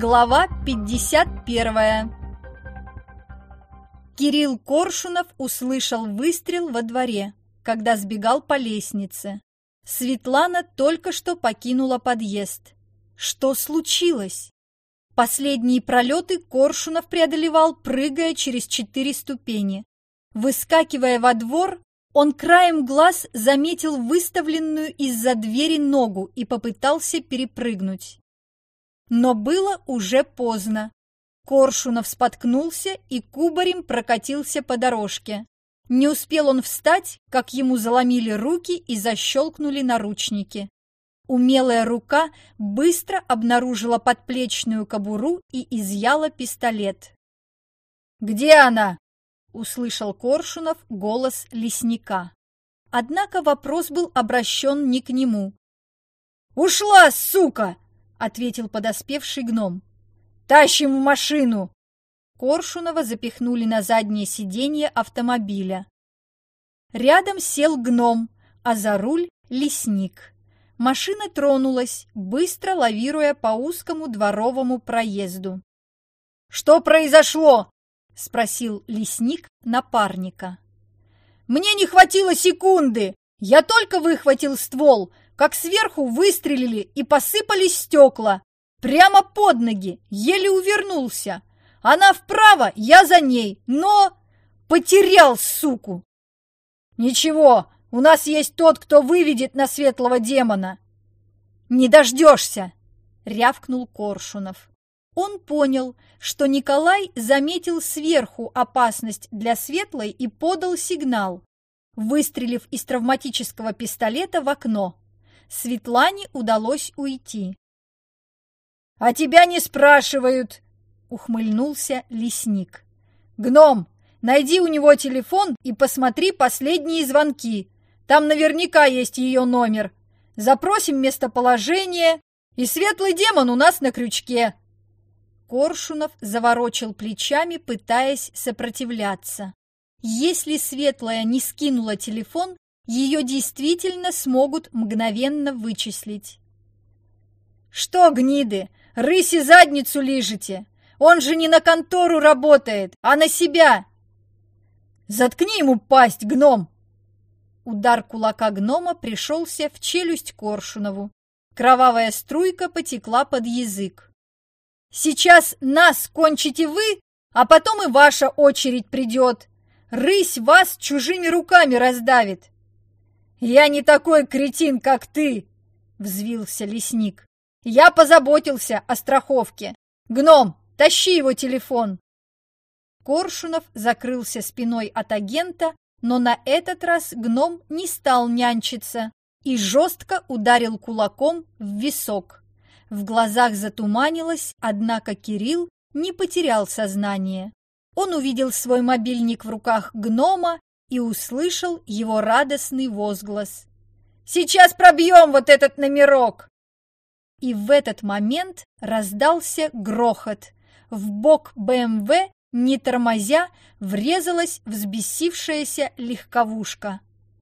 Глава 51 Кирилл Коршунов услышал выстрел во дворе, когда сбегал по лестнице. Светлана только что покинула подъезд. Что случилось? Последние пролеты Коршунов преодолевал, прыгая через четыре ступени. Выскакивая во двор, он краем глаз заметил выставленную из-за двери ногу и попытался перепрыгнуть. Но было уже поздно. Коршунов споткнулся и кубарем прокатился по дорожке. Не успел он встать, как ему заломили руки и защелкнули наручники. Умелая рука быстро обнаружила подплечную кобуру и изъяла пистолет. «Где она?» – услышал Коршунов голос лесника. Однако вопрос был обращен не к нему. «Ушла, сука!» – ответил подоспевший гном. «Тащим в машину!» Коршунова запихнули на заднее сиденье автомобиля. Рядом сел гном, а за руль – лесник. Машина тронулась, быстро лавируя по узкому дворовому проезду. «Что произошло?» – спросил лесник напарника. «Мне не хватило секунды! Я только выхватил ствол, как сверху выстрелили и посыпались стекла. Прямо под ноги, еле увернулся. Она вправо, я за ней, но... Потерял, суку! Ничего, у нас есть тот, кто выведет на светлого демона. Не дождешься, рявкнул Коршунов. Он понял, что Николай заметил сверху опасность для светлой и подал сигнал, выстрелив из травматического пистолета в окно. Светлане удалось уйти. «А тебя не спрашивают!» — ухмыльнулся лесник. «Гном, найди у него телефон и посмотри последние звонки. Там наверняка есть ее номер. Запросим местоположение, и светлый демон у нас на крючке». Коршунов заворочил плечами, пытаясь сопротивляться. Если Светлая не скинула телефон, ее действительно смогут мгновенно вычислить. «Что, гниды, рыси задницу лижете? Он же не на контору работает, а на себя!» «Заткни ему пасть, гном!» Удар кулака гнома пришелся в челюсть Коршунову. Кровавая струйка потекла под язык. «Сейчас нас кончите вы, а потом и ваша очередь придет. Рысь вас чужими руками раздавит!» «Я не такой кретин, как ты!» — взвился лесник. «Я позаботился о страховке. Гном, тащи его телефон!» Коршунов закрылся спиной от агента, но на этот раз гном не стал нянчиться и жестко ударил кулаком в висок. В глазах затуманилось, однако Кирилл не потерял сознание. Он увидел свой мобильник в руках гнома и услышал его радостный возглас. «Сейчас пробьем вот этот номерок!» И в этот момент раздался грохот. В бок БМВ, не тормозя, врезалась взбесившаяся легковушка.